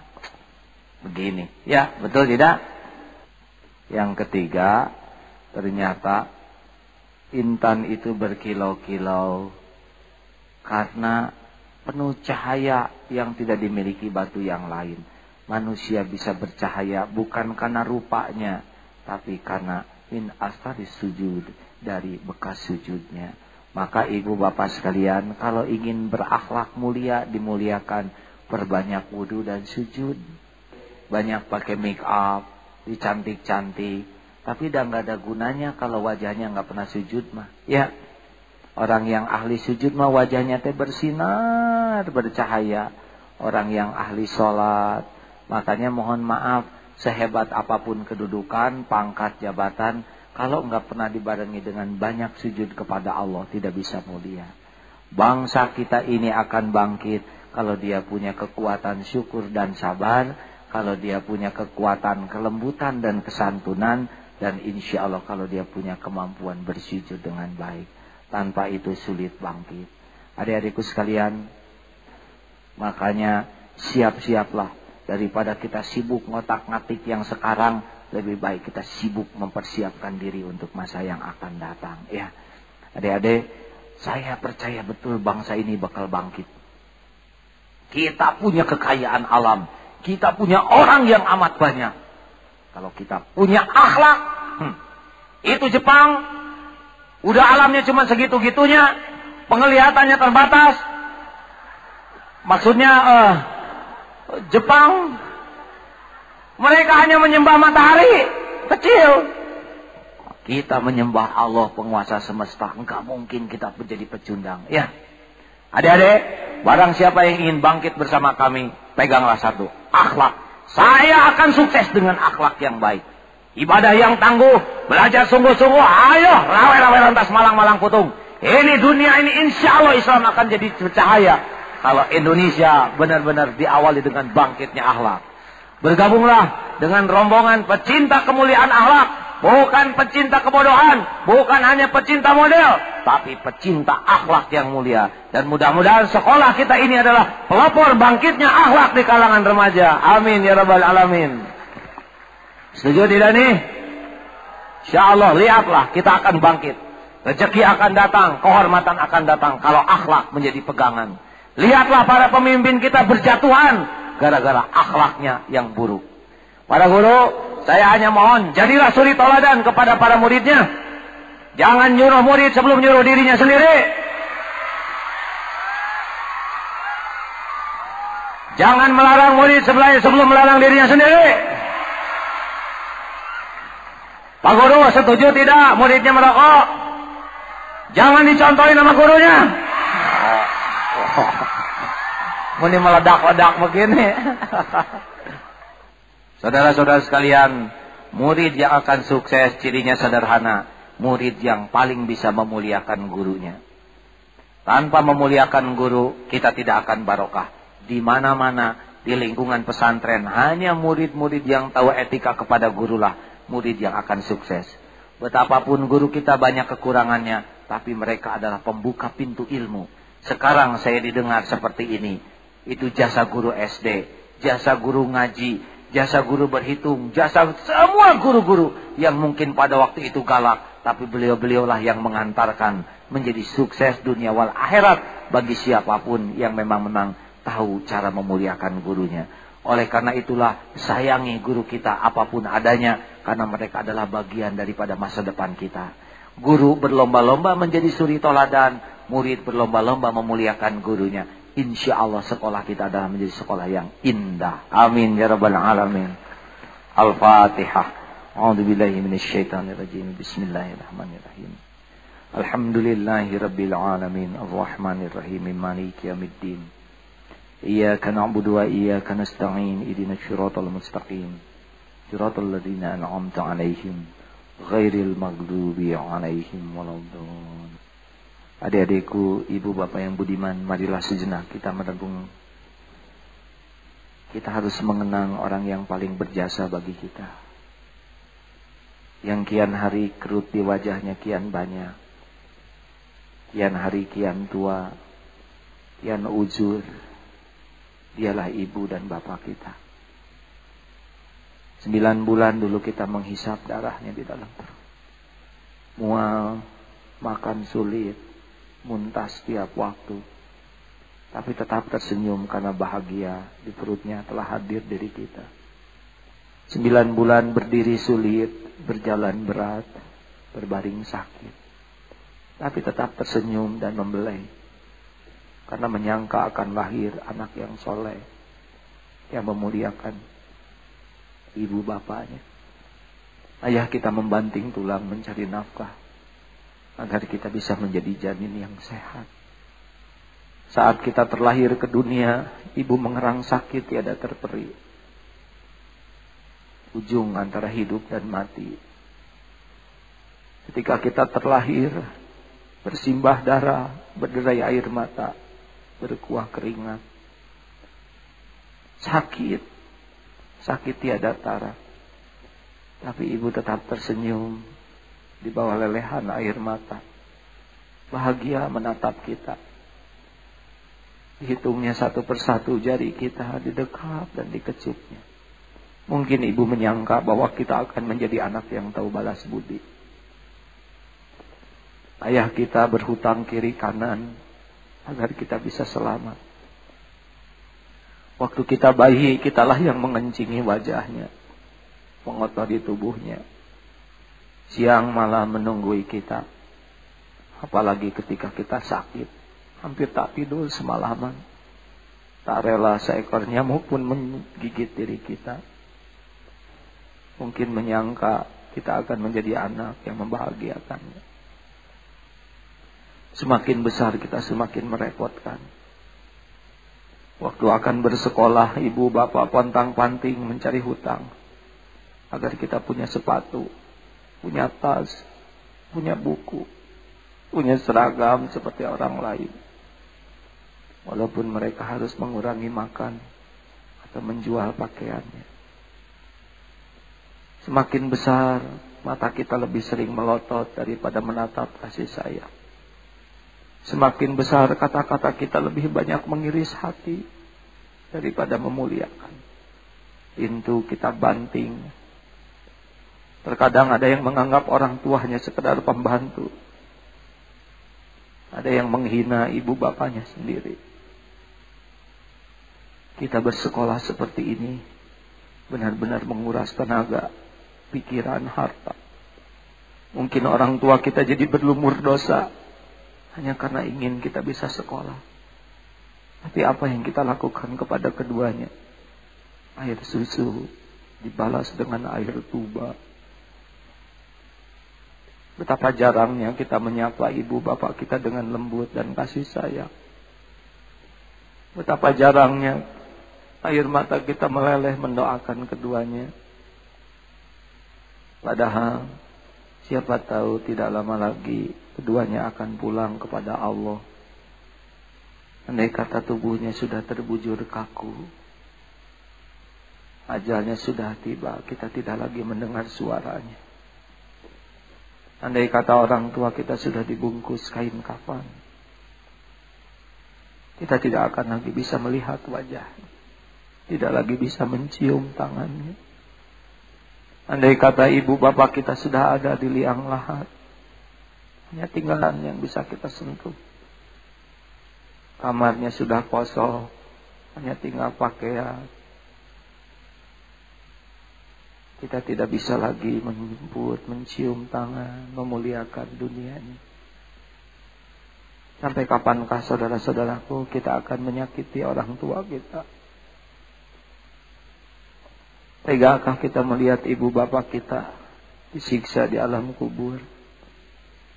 begini. Ya betul tidak? Yang ketiga, ternyata intan itu berkilau-kilau karena penuh cahaya yang tidak dimiliki batu yang lain. Manusia bisa bercahaya bukan karena rupanya, tapi karena min asari sujud dari bekas sujudnya. Maka ibu bapak sekalian, kalau ingin berakhlak mulia, dimuliakan, perbanyak wudhu dan sujud. Banyak pakai make up, dicantik-cantik. Tapi udah nggak ada gunanya kalau wajahnya nggak pernah sujud mah. Ya, Orang yang ahli sujud mah wajahnya teh bersinar, bercahaya. Orang yang ahli sholat. Makanya mohon maaf, sehebat apa pun kedudukan, pangkat, jabatan. Kalau enggak pernah dibarengi dengan banyak sujud kepada Allah, tidak bisa mulia. Bangsa kita ini akan bangkit kalau dia punya kekuatan syukur dan sabar. Kalau dia punya kekuatan, kelembutan dan kesantunan dan insya Allah kalau dia punya kemampuan bersujud dengan baik. Tanpa itu sulit bangkit. Adik-adikku sekalian, makanya siap-siaplah daripada kita sibuk ngotak-ngatik yang sekarang, lebih baik kita sibuk mempersiapkan diri untuk masa yang akan datang. Ya, adik-adik, saya percaya betul bangsa ini bakal bangkit. Kita punya kekayaan alam kita punya orang yang amat banyak. Kalau kita punya akhlak, hmm, itu Jepang, udah alamnya cuma segitu-gitunya, penglihatannya terbatas. Maksudnya uh, Jepang, mereka hanya menyembah matahari kecil. Kita menyembah Allah penguasa semesta, enggak mungkin kita menjadi pecundang. Ya, adik-adik, barang siapa yang ingin bangkit bersama kami, peganglah satu akhlak. Saya akan sukses dengan akhlak yang baik. Ibadah yang tangguh, belajar sungguh-sungguh, ayo rawe-rawe lantas malang-malang putung. Ini dunia ini insya Allah Islam akan jadi cahaya. Kalau Indonesia benar-benar diawali dengan bangkitnya akhlak. Bergabunglah dengan rombongan pecinta kemuliaan akhlak. Bukan pecinta kebodohan. Bukan hanya pecinta model. Tapi pecinta akhlak yang mulia. Dan mudah-mudahan sekolah kita ini adalah pelopor bangkitnya akhlak di kalangan remaja. Amin ya rabbal alamin. Setuju tidak nih? Insya Allah lihatlah kita akan bangkit. Rezeki akan datang, kehormatan akan datang kalau akhlak menjadi pegangan. Lihatlah para pemimpin kita berjatuhan gara-gara akhlaknya yang buruk. Para guru, saya hanya mohon jadilah suri toladan kepada para muridnya. Jangan nyuruh murid sebelum nyuruh dirinya sendiri. Jangan melarang murid sebelum melarang dirinya sendiri. Pak Guru setuju tidak muridnya merokok? Jangan dicontohin sama gurunya. Ini meledak-ledak begini. Saudara-saudara sekalian, murid yang akan sukses cirinya sederhana murid yang paling bisa memuliakan gurunya. Tanpa memuliakan guru, kita tidak akan barokah. Di mana-mana, di lingkungan pesantren, hanya murid-murid yang tahu etika kepada gurulah, murid yang akan sukses. Betapapun guru kita banyak kekurangannya, tapi mereka adalah pembuka pintu ilmu. Sekarang saya didengar seperti ini. Itu jasa guru SD, jasa guru ngaji, jasa guru berhitung, jasa semua guru-guru yang mungkin pada waktu itu galak, tapi beliau-beliaulah yang mengantarkan menjadi sukses dunia wal akhirat bagi siapa pun yang memang memang tahu cara memuliakan gurunya. Oleh karena itulah sayangi guru kita apa pun adanya karena mereka adalah bagian daripada masa depan kita. Guru berlomba-lomba menjadi suri toladan, murid berlomba-lomba memuliakan gurunya Insya Allah sekolah kita adalah menjadi sekolah yang indah. Amin ya rabbal alamin. Al-Fatihah. أعوذ بالله من الشيطان الرجيم بسم الله الرحمن الرحيم الحمد لله رب العالمين الرحمن الرحيم مالك يوم الدين إياك نعبد وإياك نستعين إدنا الشراط المستقيم صراط الذين أنعمت عليهم غير المغضوب عليهم ولا الضالين Adik-adikku, ibu bapak yang budiman, marilah sejenak kita merenung. Kita harus mengenang orang yang paling berjasa bagi kita yang kian hari kerut di wajahnya kian banyak. Kian hari kian tua, kian ujur. Dialah ibu dan bapak kita. Sembilan bulan dulu kita menghisap darahnya di dalam perut. Mual, makan sulit, muntah setiap waktu. Tapi tetap tersenyum karena bahagia di perutnya telah hadir diri kita. Sembilan bulan berdiri sulit, berjalan berat, berbaring sakit. Tapi tetap tersenyum dan membelai. Karena menyangka akan lahir anak yang soleh. Yang memuliakan ibu bapaknya. Ayah kita membanting tulang mencari nafkah. Agar kita bisa menjadi janin yang sehat. Saat kita terlahir ke dunia, ibu mengerang sakit tiada terperi ujung antara hidup dan mati. Ketika kita terlahir, bersimbah darah, berderai air mata, berkuah keringat, sakit, sakit tiada tara. Tapi ibu tetap tersenyum di bawah lelehan air mata. Bahagia menatap kita. Dihitungnya satu persatu jari kita didekap dan dikecupnya. Mungkin ibu menyangka bahwa kita akan menjadi anak yang tahu balas budi. Ayah kita berhutang kiri kanan agar kita bisa selamat. Waktu kita bayi, kitalah yang mengencingi wajahnya, mengotori tubuhnya. Siang malam menunggui kita. Apalagi ketika kita sakit, hampir tak tidur semalaman. Tak rela seekor nyamuk pun menggigit diri kita. Mungkin menyangka kita akan menjadi anak yang membahagiakannya. Semakin besar kita semakin merepotkan. Waktu akan bersekolah, ibu bapak pontang-panting mencari hutang. Agar kita punya sepatu, punya tas, punya buku, punya seragam seperti orang lain. Walaupun mereka harus mengurangi makan atau menjual pakaiannya. Semakin besar, mata kita lebih sering melotot daripada menatap kasih sayang. Semakin besar kata-kata kita lebih banyak mengiris hati daripada memuliakan. Pintu kita banting. Terkadang ada yang menganggap orang tuanya sekedar pembantu. Ada yang menghina ibu bapaknya sendiri. Kita bersekolah seperti ini benar-benar menguras tenaga, pikiran, harta. Mungkin orang tua kita jadi berlumur dosa hanya karena ingin kita bisa sekolah. Tapi apa yang kita lakukan kepada keduanya? Air susu dibalas dengan air tuba. Betapa jarangnya kita menyapa ibu bapak kita dengan lembut dan kasih sayang. Betapa jarangnya air mata kita meleleh mendoakan keduanya. Padahal siapa tahu tidak lama lagi keduanya akan pulang kepada Allah. Andai kata tubuhnya sudah terbujur kaku, ajalnya sudah tiba, kita tidak lagi mendengar suaranya. Andai kata orang tua kita sudah dibungkus kain kafan, kita tidak akan lagi bisa melihat wajahnya, tidak lagi bisa mencium tangannya. Andai kata ibu bapak kita sudah ada di liang lahat, hanya tinggalan yang bisa kita sentuh. Kamarnya sudah kosong. Hanya tinggal pakaian. Kita tidak bisa lagi menjemput, mencium tangan, memuliakan dunia ini. Sampai kapankah saudara-saudaraku kita akan menyakiti orang tua kita? Tegakah kita melihat ibu bapak kita disiksa di alam kubur?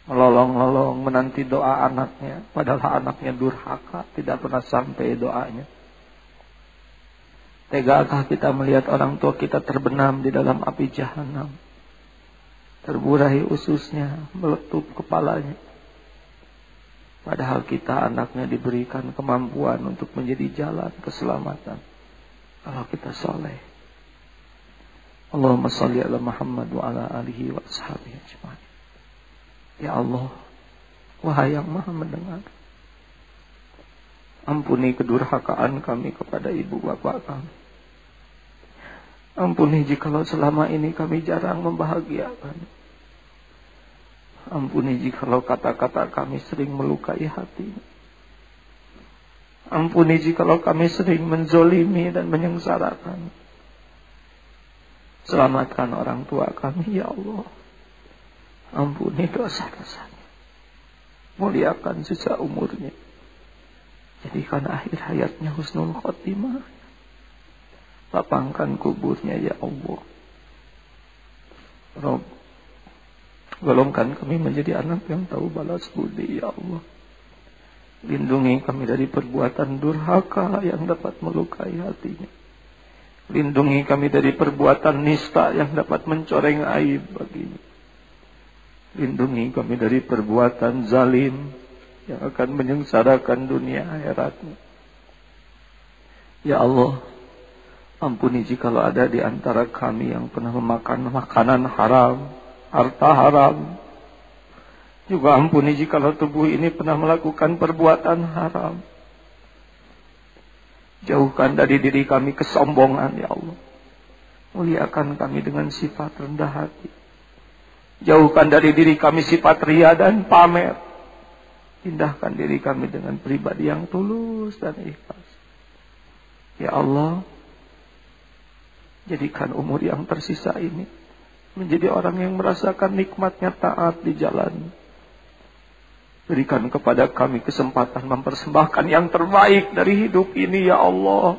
melolong-lolong menanti doa anaknya, padahal anaknya durhaka, tidak pernah sampai doanya. Tegakah kita melihat orang tua kita terbenam di dalam api jahanam? Terburai ususnya, meletup kepalanya. Padahal kita anaknya diberikan kemampuan untuk menjadi jalan keselamatan. Kalau kita soleh. Allahumma salli ala Muhammad wa ala alihi wa ashabihi ajma'in. Ya Allah, wahai yang maha mendengar. Ampuni kedurhakaan kami kepada ibu bapak kami. Ampuni jikalau selama ini kami jarang membahagiakan. Ampuni jikalau kata-kata kami sering melukai hati. Ampuni jikalau kami sering menzolimi dan menyengsarakan. Selamatkan orang tua kami, ya Allah. Ampuni dosa-dosanya. Muliakan sisa umurnya. Jadikan akhir hayatnya husnul khotimah. Lapangkan kuburnya ya Allah. Rob, golongkan kami menjadi anak yang tahu balas budi ya Allah. Lindungi kami dari perbuatan durhaka yang dapat melukai hatinya. Lindungi kami dari perbuatan nista yang dapat mencoreng aib baginya. Lindungi kami dari perbuatan zalim yang akan menyengsarakan dunia akhirat. Ya Allah, Ampuni jikalau ada di antara kami yang pernah memakan makanan haram, harta haram. Juga ampuni jikalau tubuh ini pernah melakukan perbuatan haram. Jauhkan dari diri kami kesombongan, ya Allah. Muliakan kami dengan sifat rendah hati. Jauhkan dari diri kami sifat ria dan pamer. Indahkan diri kami dengan pribadi yang tulus dan ikhlas. Ya Allah, Jadikan umur yang tersisa ini menjadi orang yang merasakan nikmatnya taat di jalan. Berikan kepada kami kesempatan mempersembahkan yang terbaik dari hidup ini ya Allah.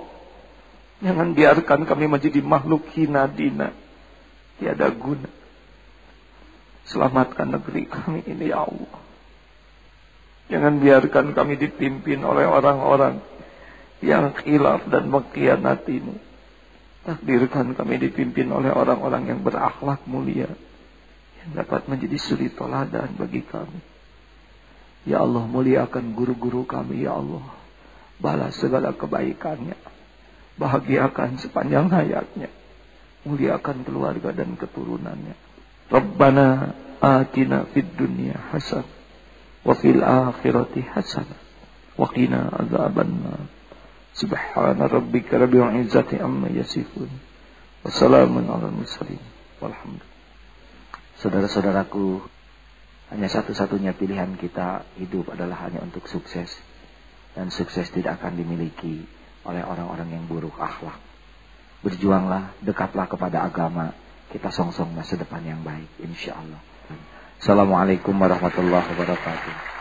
Jangan biarkan kami menjadi makhluk hina dina. Tiada guna. Selamatkan negeri kami ini ya Allah. Jangan biarkan kami dipimpin oleh orang-orang yang khilaf dan mengkhianatimu. Takdirkan kami dipimpin oleh orang-orang yang berakhlak mulia. Yang dapat menjadi suri toladan bagi kami. Ya Allah muliakan guru-guru kami ya Allah. Balas segala kebaikannya. Bahagiakan sepanjang hayatnya. Muliakan keluarga dan keturunannya. Rabbana atina fid dunya hasan. Wa fil akhirati hasan. Wa qina azaban Subhana rabbika rabbil izzati amma yasifun. Wassalamun ala mursalin. Walhamdulillah. Saudara-saudaraku, hanya satu-satunya pilihan kita hidup adalah hanya untuk sukses. Dan sukses tidak akan dimiliki oleh orang-orang yang buruk akhlak. Berjuanglah, dekatlah kepada agama. Kita songsong masa depan yang baik, insya Allah. Assalamualaikum warahmatullahi wabarakatuh.